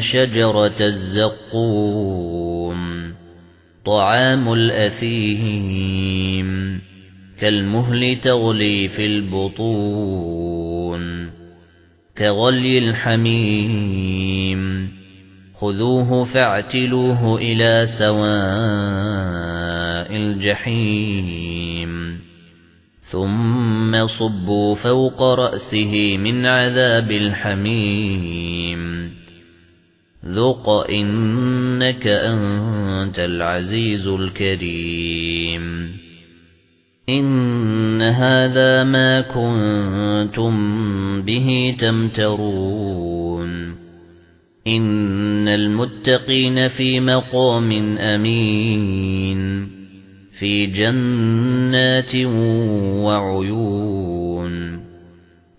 شَجَرَتَ الزَّقُّومِ طَعَامُ الْأَثِيمِ كَالْمُهْلِ تَغْلِي فِي الْبُطُونِ كَغَلْيِ الْحَمِيمِ. خُذُوهُ فَاعْتِلُوهُ إِلَى سَوَاءِ الْجَحِيمِ ثُمَّ صُبُّوا فَوْقَ رَأْسِهِ مِنْ عَذَابِ الْحَمِيمِ. ذُقْ إِنَّكَ أَنْتَ الْعَزِيزُ الْكَرِيمُ إِنَّ هَذَا مَا كُنتُم بِهِ تَمْتَرُونَ إِنَّ الْمُتَّقِينَ فِي مَقَامٍ أَمِينٍ فِي جَنَّاتٍ وَعُيُونٍ